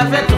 laughing